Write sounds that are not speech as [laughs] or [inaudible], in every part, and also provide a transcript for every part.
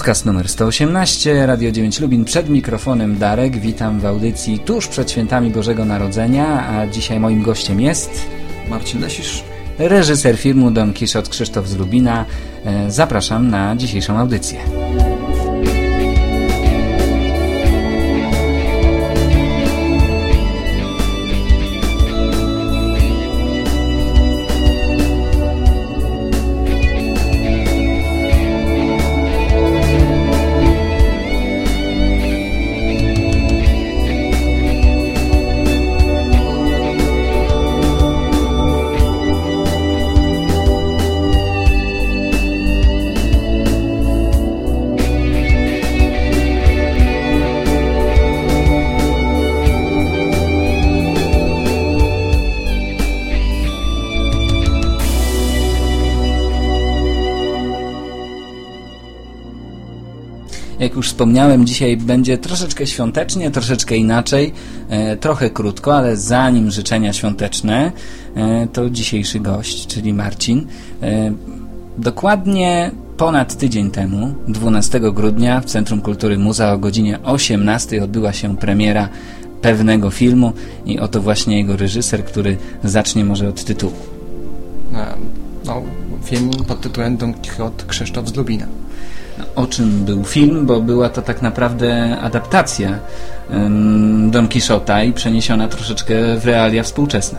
Podcast numer 118, Radio 9 Lubin, przed mikrofonem Darek. Witam w audycji tuż przed świętami Bożego Narodzenia, a dzisiaj moim gościem jest... Marcin Lesisz. Reżyser filmu Don Kiszot Krzysztof z Lubina. E, zapraszam na dzisiejszą audycję. Jak już wspomniałem, dzisiaj będzie troszeczkę świątecznie, troszeczkę inaczej, e, trochę krótko, ale zanim życzenia świąteczne, e, to dzisiejszy gość, czyli Marcin. E, dokładnie ponad tydzień temu, 12 grudnia w Centrum Kultury Muza o godzinie 18 odbyła się premiera pewnego filmu i oto właśnie jego reżyser, który zacznie może od tytułu. No, film pod tytułem Don Quixote Krzysztof z Lubina o czym był film, bo była to tak naprawdę adaptacja Don Quixota i przeniesiona troszeczkę w realia współczesne.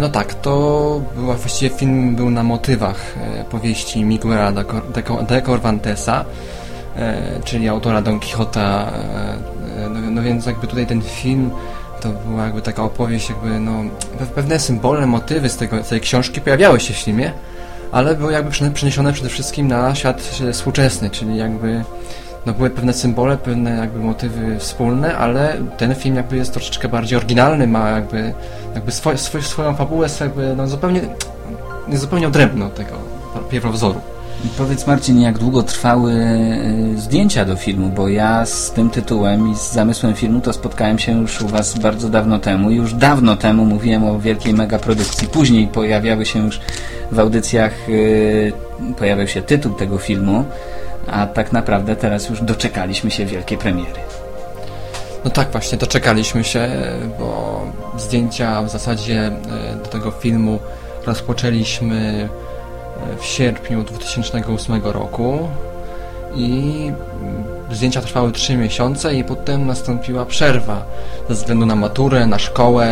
No tak, to była, właściwie film był na motywach e, powieści Miguela de Corvantesa, e, czyli autora Don Quixota. E, no, no, więc jakby tutaj ten film to była jakby taka opowieść, jakby no, pewne symbole, motywy z, tego, z tej książki pojawiały się w filmie ale były jakby przeniesione przede wszystkim na świat współczesny, czyli jakby no były pewne symbole, pewne jakby motywy wspólne, ale ten film jakby jest troszeczkę bardziej oryginalny, ma jakby, jakby swoją fabułę, jakby no zupełnie, zupełnie odrębny od tego pierwowzoru. Powiedz Marcin, jak długo trwały y, zdjęcia do filmu, bo ja z tym tytułem i z zamysłem filmu to spotkałem się już u Was bardzo dawno temu. Już dawno temu mówiłem o wielkiej megaprodukcji. Później pojawiały się już w audycjach, yy, pojawiał się tytuł tego filmu, a tak naprawdę teraz już doczekaliśmy się wielkiej premiery. No tak, właśnie doczekaliśmy się, bo zdjęcia w zasadzie y, do tego filmu rozpoczęliśmy w sierpniu 2008 roku i zdjęcia trwały 3 miesiące i potem nastąpiła przerwa ze względu na maturę, na szkołę,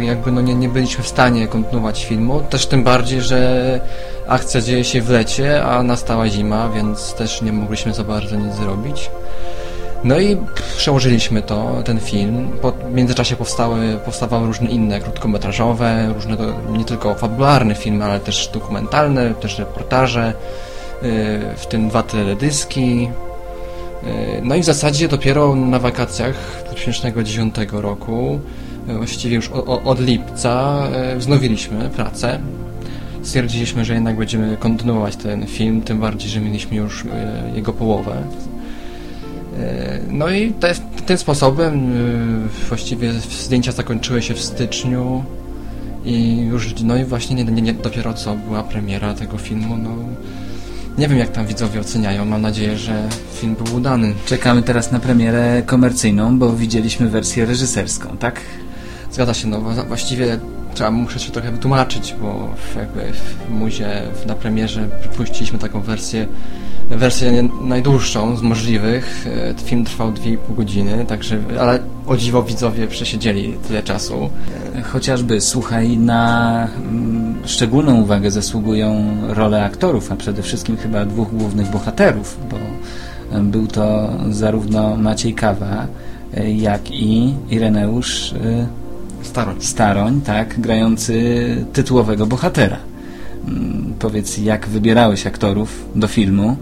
jakby no nie, nie byliśmy w stanie kontynuować filmu, też tym bardziej, że akcja dzieje się w lecie, a nastała zima, więc też nie mogliśmy za bardzo nic zrobić. No i przełożyliśmy to, ten film. Po, w międzyczasie powstały, powstawały różne inne krótkometrażowe, różne nie tylko fabularne filmy, ale też dokumentalne, też reportaże, yy, w tym dwa teledyski. Yy, no i w zasadzie dopiero na wakacjach 2010 roku, yy, właściwie już o, od lipca, yy, wznowiliśmy pracę. Stwierdziliśmy, że jednak będziemy kontynuować ten film, tym bardziej, że mieliśmy już yy, jego połowę no i te, tym sposobem e, właściwie zdjęcia zakończyły się w styczniu i już, no i właśnie nie, nie, nie, dopiero co była premiera tego filmu, no nie wiem jak tam widzowie oceniają, mam nadzieję, że film był udany. Czekamy teraz na premierę komercyjną, bo widzieliśmy wersję reżyserską, tak? Zgadza się, no właściwie trzeba, muszę się trochę wytłumaczyć, bo jakby w muzie na premierze puściliśmy taką wersję wersję najdłuższą z możliwych. E, film trwał 2,5 godziny, także, ale o dziwo widzowie przesiedzieli tyle czasu. Chociażby, słuchaj, na mm, szczególną uwagę zasługują role aktorów, a przede wszystkim chyba dwóch głównych bohaterów, bo był to zarówno Maciej Kawa, e, jak i Ireneusz e, Staroń. Staroń, tak, grający tytułowego bohatera. Mm, powiedz, jak wybierałeś aktorów do filmu?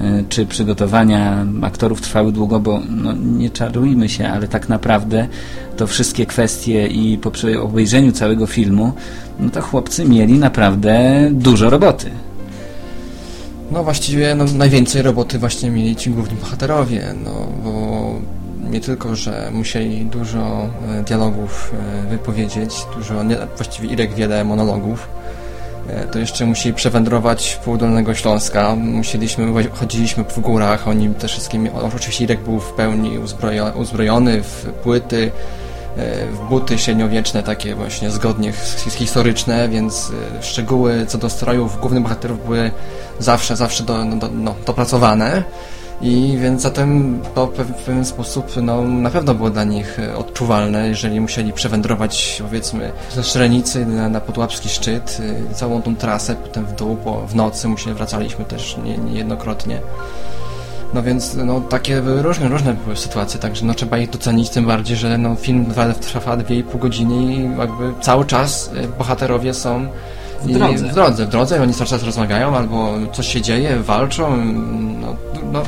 E, czy przygotowania aktorów trwały długo, bo no, nie czarujmy się, ale tak naprawdę to wszystkie kwestie i po obejrzeniu całego filmu, no to chłopcy mieli naprawdę dużo roboty. No właściwie no, najwięcej roboty właśnie mieli ci główni bohaterowie, no bo nie tylko, że musieli dużo e, dialogów e, wypowiedzieć, dużo, właściwie ilek wiele monologów, to jeszcze musieli przewędrować w pół Dolnego Śląska. Musieliśmy, chodziliśmy w górach, oni te wszystkimi, oczywiście Irek był w pełni uzbrojony, uzbrojony w płyty, e, w buty średniowieczne, takie właśnie zgodnie historyczne, więc szczegóły co do strojów głównych bohaterów były zawsze, zawsze do, do, no, dopracowane. I więc zatem to w pewien sposób no, na pewno było dla nich e, odczuwalne, jeżeli musieli przewędrować powiedzmy ze Szrenicy na, na Podłapski szczyt, e, całą tą trasę, potem w dół, po, w nocy musieli, wracaliśmy też nie, niejednokrotnie. No więc no, takie były różne, różne były sytuacje, także no, trzeba ich docenić, tym bardziej, że no, film trwa 2,5 godziny i jakby cały czas e, bohaterowie są w drodze. w drodze, w drodze, oni cały czas rozmawiają albo coś się dzieje, walczą, no, no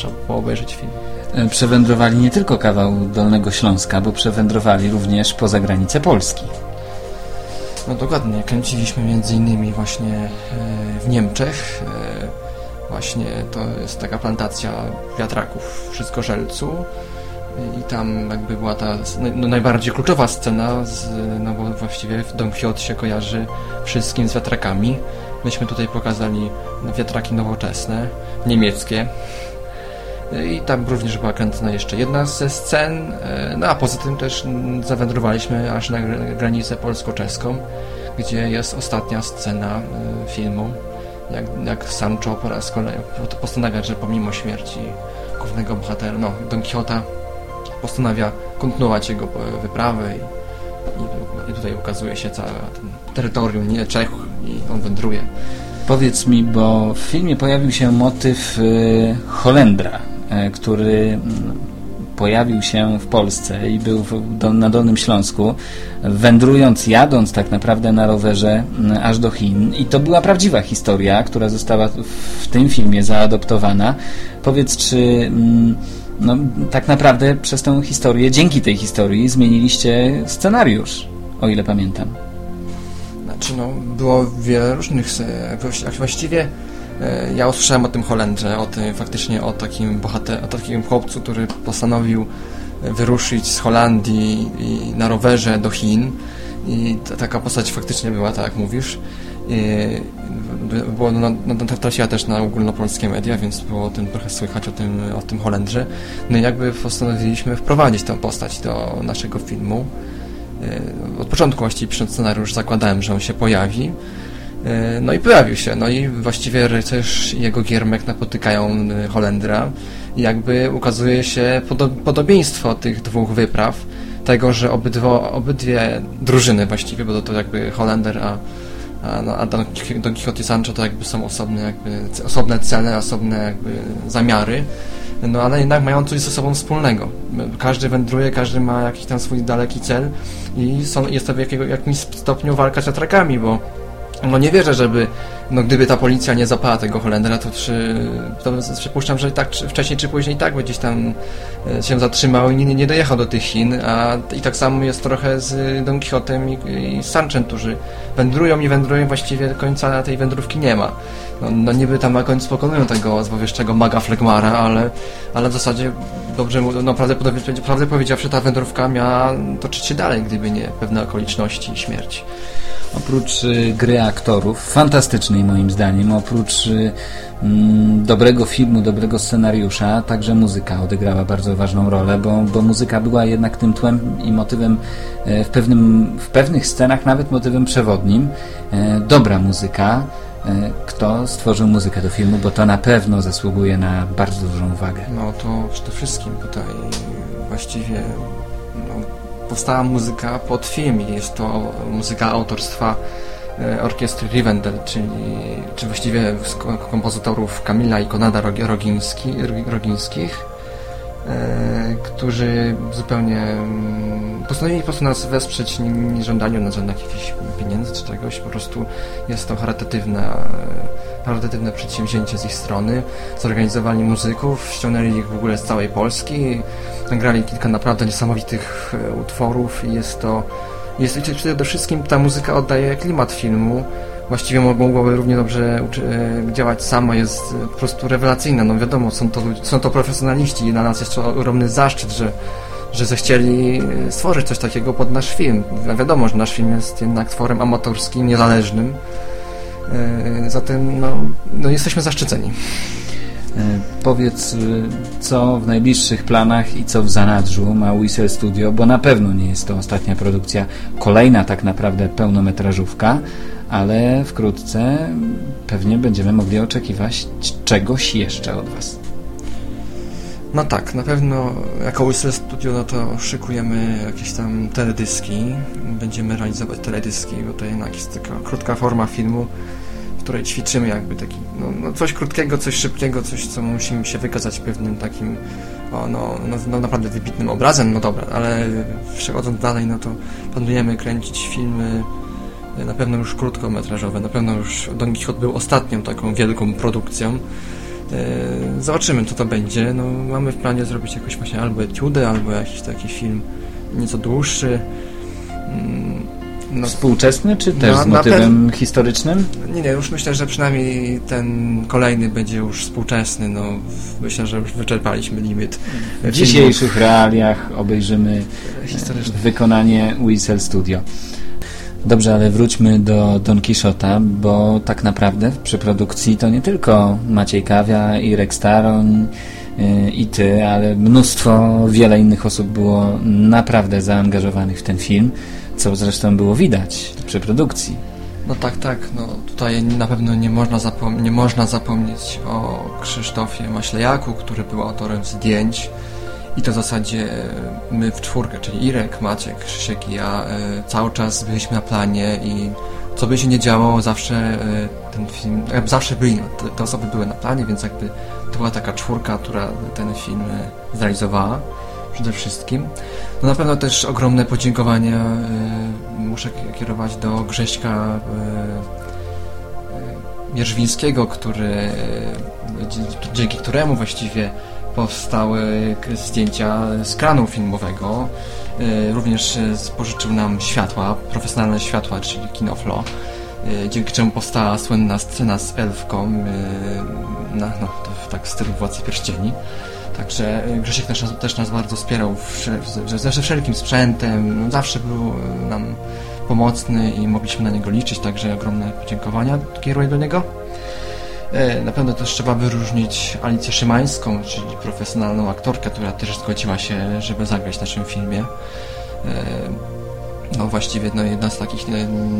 trzeba było obejrzeć film. E, przewędrowali nie tylko kawał Dolnego Śląska, bo przewędrowali również poza granicę Polski. No dokładnie, kręciliśmy między innymi właśnie e, w Niemczech. E, właśnie to jest taka plantacja wiatraków w Wszystkorzelcu i tam jakby była ta no, najbardziej kluczowa scena, z, no bo właściwie Don Quixote się kojarzy wszystkim z wiatrakami. Myśmy tutaj pokazali wiatraki nowoczesne, niemieckie, i tam również była kręcona jeszcze jedna ze scen, e, no a poza tym też zawędrowaliśmy aż na granicę polsko-czeską, gdzie jest ostatnia scena e, filmu, jak, jak Sancho po raz kolejny postanawia, że pomimo śmierci głównego bohatera, no Don Quixota postanawia kontynuować jego e, wyprawę i, i tutaj ukazuje się całe terytorium nie Czech i on wędruje. Powiedz mi, bo w filmie pojawił się motyw y, Holendra, który mm, pojawił się w Polsce i był na Dolnym Śląsku, wędrując, jadąc tak naprawdę na rowerze mm, aż do Chin. I to była prawdziwa historia, która została w tym filmie zaadoptowana. Powiedz, czy mm, no, tak naprawdę przez tę historię, dzięki tej historii zmieniliście scenariusz, o ile pamiętam. Znaczy, no, było wiele różnych, właściwie E, ja usłyszałem o tym Holendrze, o tym faktycznie o takim bohater, o takim chłopcu, który postanowił wyruszyć z Holandii na rowerze do Chin i taka postać faktycznie była, tak jak mówisz. Było, no, no, trafiła też na ogólnopolskie media, więc było o tym trochę słychać, o tym, o tym Holendrze. No i jakby postanowiliśmy wprowadzić tę postać do naszego filmu. E, od początku właściwie pisząc scenariusz zakładałem, że on się pojawi. E, no i pojawił się, no i właściwie rycerz i jego giermek napotykają e, Holendra i jakby ukazuje się podobieństwo tych dwóch wypraw, tego, że obydwo, obydwie drużyny właściwie, bo to, jakby Holender, a, a, no, a Don, Don Quixote i Sancho to jakby są osobne, jakby, osobne cele, osobne jakby zamiary, no ale jednak mają coś ze sobą wspólnego. Każdy wędruje, każdy ma jakiś tam swój daleki cel i są, jest to w jakimś stopniu walka z wiatrakami, bo no nie wierzę, żeby, no gdyby ta policja nie zapała tego Holendera, to, czy, to przypuszczam, że tak czy, wcześniej czy później tak by gdzieś tam e, się zatrzymał i nie, nie dojechał do tych Chin, a i tak samo jest trochę z Don Quixotem i, i Sanchem, którzy wędrują i wędrują, właściwie końca tej wędrówki nie ma. No, no niby tam na końcu pokonują tego złowieszczego maga Flegmara, ale, ale w zasadzie dobrze, no prawdę, prawdę powiedziawszy, ta wędrówka miała toczyć się dalej, gdyby nie pewne okoliczności i śmierć. Oprócz y, gry aktorów, moim zdaniem, oprócz y, mm, dobrego filmu, dobrego scenariusza, także muzyka odegrała bardzo ważną rolę, bo, bo muzyka była jednak tym tłem i motywem e, w, pewnym, w pewnych scenach, nawet motywem przewodnim. E, dobra muzyka. E, kto stworzył muzykę do filmu, bo to na pewno zasługuje na bardzo dużą uwagę. No to przede wszystkim tutaj właściwie powstała muzyka pod film i jest to muzyka autorstwa orkiestry Rivendell, czyli czy właściwie kompozytorów Kamila i Konada Rogiński, Rogińskich, e, którzy zupełnie mm, postanowili po prostu nas wesprzeć, nie żądaniu na żadnych jakichś pieniędzy czy czegoś, po prostu jest to charytatywna charytatywne przedsięwzięcie z ich strony. Zorganizowali muzyków, ściągnęli ich w ogóle z całej Polski, nagrali kilka naprawdę niesamowitych e, utworów i jest to jest przede wszystkim ta muzyka oddaje klimat filmu. Właściwie mogłoby równie dobrze e, działać sama, jest e, po prostu rewelacyjna. No wiadomo, są to, są to profesjonaliści i dla nas jest to ogromny zaszczyt, że, że zechcieli stworzyć coś takiego pod nasz film. Wiadomo, że nasz film jest jednak tworem amatorskim, niezależnym Zatem no, no jesteśmy zaszczyceni. Powiedz, co w najbliższych planach i co w zanadrzu ma Whistle Studio, bo na pewno nie jest to ostatnia produkcja, kolejna tak naprawdę pełnometrażówka, ale wkrótce pewnie będziemy mogli oczekiwać czegoś jeszcze od Was. No tak, na pewno jako Whistle Studio no to szykujemy jakieś tam teledyski, będziemy realizować teledyski, bo to jednak jest taka krótka forma filmu, której ćwiczymy jakby taki, no, no coś krótkiego, coś szybkiego, coś co musimy się wykazać pewnym takim, o, no, no, no naprawdę wybitnym obrazem, no dobra, ale przechodząc dalej, no to planujemy kręcić filmy na pewno już krótkometrażowe, na pewno już Don Quixote był ostatnią taką wielką produkcją, E, zobaczymy, co to będzie. No, mamy w planie zrobić jakoś właśnie albo etiudę, albo jakiś taki film nieco dłuższy. No, Współczesny, czy też no, z motywem historycznym? Nie, nie, już myślę, że przynajmniej ten kolejny będzie już współczesny. No, myślę, że już wyczerpaliśmy limit. W dzisiejszych realiach obejrzymy wykonanie Whistle Studio. Dobrze, ale wróćmy do Don Quixota, bo tak naprawdę przy produkcji to nie tylko Maciej Kawia, Irek Staroń yy, i ty, ale mnóstwo, wiele innych osób było naprawdę zaangażowanych w ten film, co zresztą było widać przy produkcji. No tak, tak. No, tutaj na pewno nie można, zapom nie można zapomnieć o Krzysztofie Maślejaku, który był autorem zdjęć, i to w zasadzie e, my w czwórkę, czyli Irek, Maciek, Krzysiek i ja e, cały czas byliśmy na planie i co by się nie działo, zawsze e, ten film, zawsze byli, te, te osoby były na planie, więc jakby to była taka czwórka, która ten film zrealizowała przede wszystkim. No na pewno też ogromne podziękowania muszę kierować do Grześka Mierzwińskiego, który dzięki któremu właściwie powstały zdjęcia z kranu filmowego. E, również spożyczył nam światła, profesjonalne światła, czyli kinoflo, e, dzięki czemu powstała słynna scena z elfką, e, na, no, tak w stylu Władcy Pierścieni. Także Grzesiek też, też nas bardzo wspierał ze wszelkim sprzętem, zawsze był nam pomocny i mogliśmy na niego liczyć, także ogromne podziękowania kieruję do niego. E, na pewno też trzeba wyróżnić Alicję Szymańską, czyli profesjonalną aktorkę, która też zgodziła się, żeby zagrać w naszym filmie. E, no właściwie no, jedna z takich,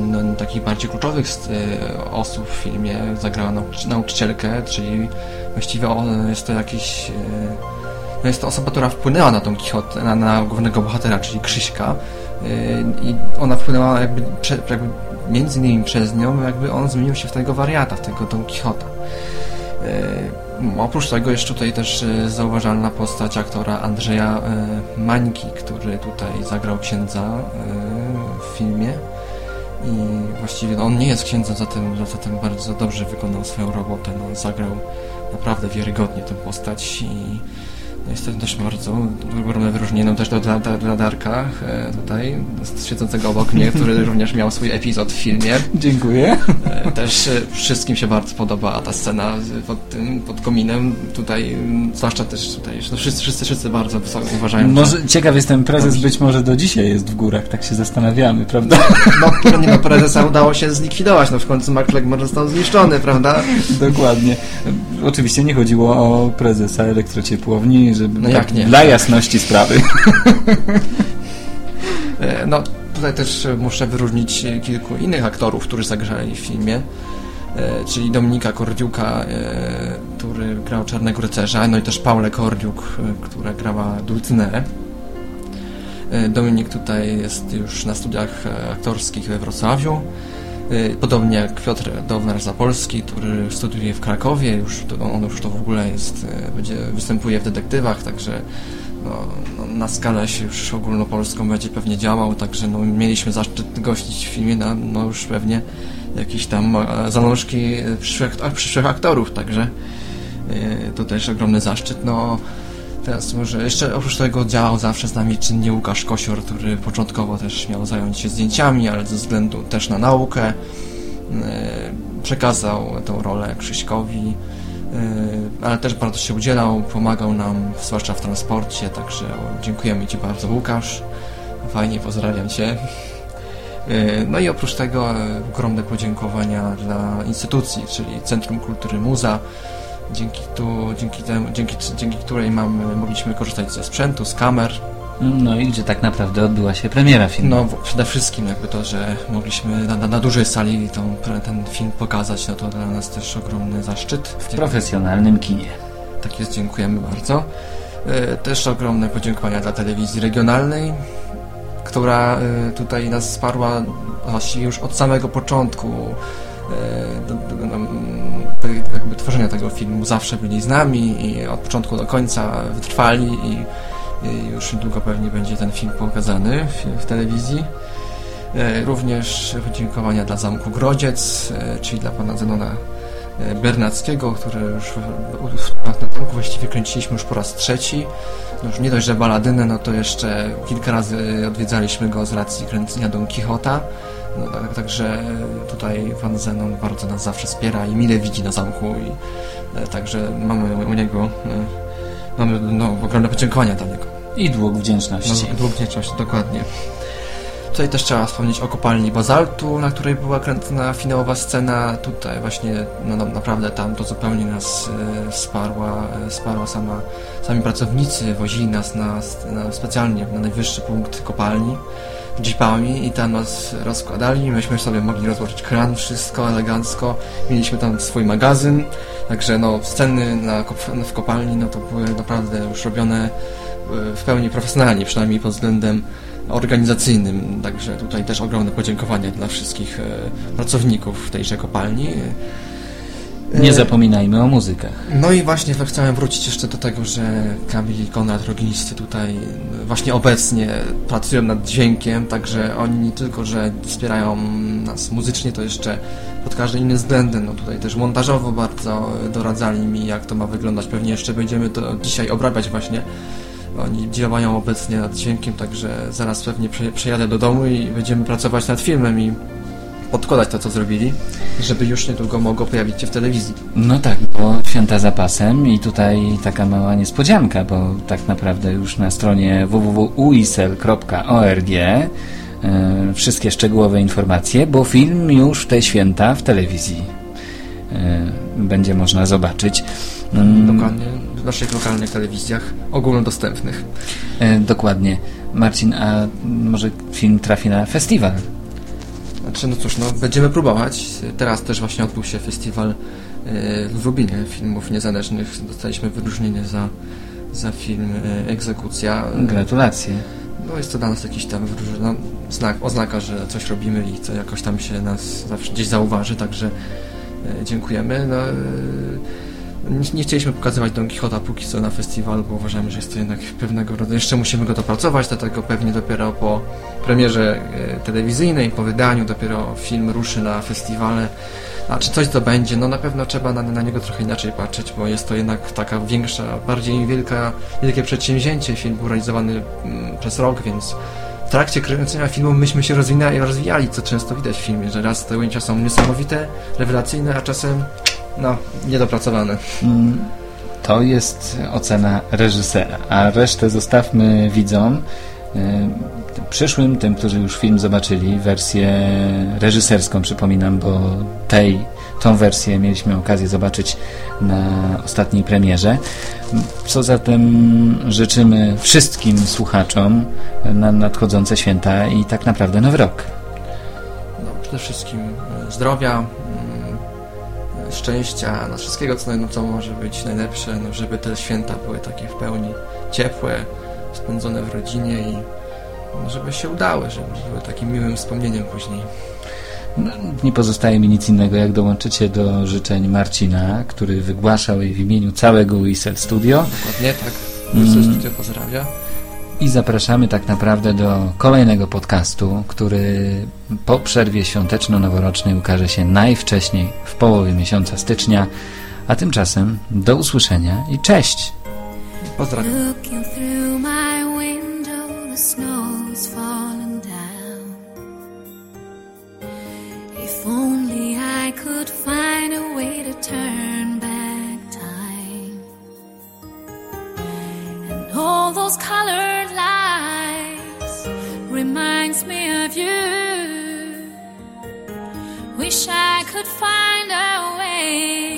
no, takich bardziej kluczowych e, osób w filmie zagrała nauczycielkę, czyli właściwie jest to jakiś no jest to osoba, która wpłynęła na tą Quixote, na, na głównego bohatera, czyli Krzyśka i ona wpłynęła jakby, jakby między innymi przez nią jakby on zmienił się w tego wariata, w tego Don Quixota. E, oprócz tego jeszcze tutaj też e, zauważalna postać aktora Andrzeja e, Mańki, który tutaj zagrał księdza filmie. I właściwie no, on nie jest księdzem, zatem, zatem bardzo dobrze wykonał swoją robotę, no, zagrał naprawdę wiarygodnie tę postać i Jestem też bardzo ogromne wyróżnienie no też do, dla, dla Darka e, tutaj, siedzącego obok mnie, który [laughs] również miał swój epizod w filmie. Dziękuję. E, też e, wszystkim się bardzo podoba ta scena pod tym, pod kominem. Tutaj, zwłaszcza też tutaj, no wszyscy, wszyscy, wszyscy bardzo uważają. Może, że... Ciekaw jestem, prezes być może do dzisiaj jest w górach, tak się zastanawiamy, prawda? No, nie no, prezesa udało się zlikwidować, no w końcu Mark Legmore został zniszczony, prawda? Dokładnie. Oczywiście nie chodziło o prezesa elektrociepłowni, żeby no jak nie? Dla jasności sprawy. [laughs] E, no, tutaj też muszę wyróżnić kilku innych aktorów, którzy zagrali w filmie. E, czyli Dominika Kordiuka, e, który grał Czarnego Rycerza, no i też Paulę Kordiuk, która grała Dulcynerę. Dominik tutaj jest już na studiach aktorskich we Wrocławiu. Podobnie jak Piotr Downar-Zapolski, który studiuje w Krakowie, już to, on już to w ogóle jest, e, będzie, występuje w detektywach, także no, no, na skalę się już ogólnopolską będzie pewnie działał, także no, mieliśmy zaszczyt gościć w filmie na, no już pewnie jakieś tam zalążki przyszłych, przyszłych aktorów, także e, to też ogromny zaszczyt. No, Teraz może jeszcze oprócz tego działał zawsze z nami czynnie Łukasz Kosior, który początkowo też miał zająć się zdjęciami, ale ze względu też na naukę e, przekazał tę rolę Krzyśkowi, e, ale też bardzo się udzielał, pomagał nam, zwłaszcza w transporcie, także dziękujemy Ci bardzo Łukasz, fajnie, pozdrawiam Cię. No i oprócz tego ogromne podziękowania dla instytucji, czyli Centrum Kultury Muza, dzięki, tu, dzięki, temu, dzięki, dzięki której mamy, mogliśmy korzystać ze sprzętu, z kamer. No i gdzie tak naprawdę odbyła się premiera filmu. No przede wszystkim jakby to, że mogliśmy na, na, na dużej sali tą, ten film pokazać, no to dla nas też ogromny zaszczyt. W profesjonalnym kinie. Tak jest, dziękujemy bardzo. E, też ogromne podziękowania dla telewizji regionalnej, która e, tutaj nas wsparła właściwie już od samego początku tworzenia tego filmu. Zawsze byli z nami i od początku do końca wytrwali i, już niedługo pewnie będzie ten film pokazany w, w telewizji. Również podziękowania dla Zamku Grodziec, czyli dla pana Zenona E, Bernackiego, który już na tanku właściwie kręciliśmy już po raz trzeci. No już nie dość, że baladynę, no to jeszcze kilka razy odwiedzaliśmy go z racji kręcenia Don Quixota. No, tak, także tutaj pan Zenon bardzo nas zawsze wspiera i mile widzi na zamku i e, także mamy u niego e, mamy no, ogromne podziękowania dla niego. I dług wdzięczności. No, dług wdzięczności, dokładnie. Tutaj też trzeba wspomnieć o kopalni bazaltu, na której była kręcona finałowa scena. Tutaj właśnie no, no, naprawdę tam to zupełnie nas e, wsparła, e, wsparła sama, sami pracownicy, wozili nas na, na specjalnie na najwyższy punkt kopalni jeepami i tam nas rozkładali. Myśmy sobie mogli rozłożyć kran, wszystko elegancko. Mieliśmy tam swój magazyn, także no sceny na, w kopalni no to były naprawdę już robione e, w pełni profesjonalnie, przynajmniej pod względem organizacyjnym. Także tutaj też ogromne podziękowania dla wszystkich e, pracowników tejże kopalni. Nie zapominajmy o muzykach. No i właśnie chciałem wrócić jeszcze do tego, że Kamil i Konrad Rogińscy tutaj właśnie obecnie pracują nad dźwiękiem, także oni nie tylko, że wspierają nas muzycznie, to jeszcze pod każdym innym względem, no tutaj też montażowo bardzo doradzali mi, jak to ma wyglądać. Pewnie jeszcze będziemy to dzisiaj obrabiać właśnie oni działają obecnie nad dźwiękiem, także zaraz pewnie przejadę do domu i będziemy pracować nad filmem i podkładać to, co zrobili, żeby już niedługo mogło pojawić się w telewizji. No tak, bo święta zapasem i tutaj taka mała niespodzianka, bo tak naprawdę już na stronie www.uisel.org e, wszystkie szczegółowe informacje, bo film już w te święta w telewizji e, będzie można zobaczyć. Mm. Dokładnie, w naszych lokalnych telewizjach ogólnodostępnych. E, dokładnie. Marcin, a może film trafi na festiwal? Znaczy, no cóż, no, będziemy próbować. Teraz też właśnie odbył się festiwal e, w Lubinie filmów niezależnych. Dostaliśmy wyróżnienie za, za film e, Egzekucja. Gratulacje. No jest to dla nas jakiś tam no, znak, oznaka, że coś robimy i co jakoś tam się nas zawsze gdzieś zauważy, także e, dziękujemy. No, nie, nie, chcieliśmy pokazywać Don Quixota póki co na festiwalu, bo uważamy, że jest to jednak pewnego rodzaju... Jeszcze musimy go dopracować, dlatego pewnie dopiero po premierze e, telewizyjnej, po wydaniu dopiero film ruszy na festiwale. A czy coś to będzie? No na pewno trzeba na, na niego trochę inaczej patrzeć, bo jest to jednak taka większa, bardziej wielka, wielkie przedsięwzięcie. Film był realizowany mm, przez rok, więc w trakcie kręcenia filmu myśmy się rozwijali, rozwijali, co często widać w filmie, że raz te ujęcia są niesamowite, rewelacyjne, a czasem no, niedopracowane. Mm, to jest ocena reżysera, a resztę zostawmy widzom. Tym przyszłym, tym, którzy już film zobaczyli, wersję reżyserską, przypominam, bo tej, tą wersję mieliśmy okazję zobaczyć na ostatniej premierze. Co zatem życzymy wszystkim słuchaczom na nadchodzące święta i tak naprawdę nowy rok. No, przede wszystkim e, zdrowia, szczęścia, no wszystkiego, co, no, co może być najlepsze, no, żeby te święta były takie w pełni ciepłe, spędzone w rodzinie i no, żeby się udały, żeby były takim miłym wspomnieniem później. No, nie pozostaje mi nic innego, jak dołączyć się do życzeń Marcina, który wygłaszał je w imieniu całego Whistle Studio. Dokładnie, tak. Whistle mm. Studio pozdrawia i zapraszamy tak naprawdę do kolejnego podcastu, który po przerwie świąteczno-noworocznej ukaże się najwcześniej w połowie miesiąca stycznia, a tymczasem do usłyszenia i cześć! Pozdrawiam. those lights reminds me of you. Wish I could find a way.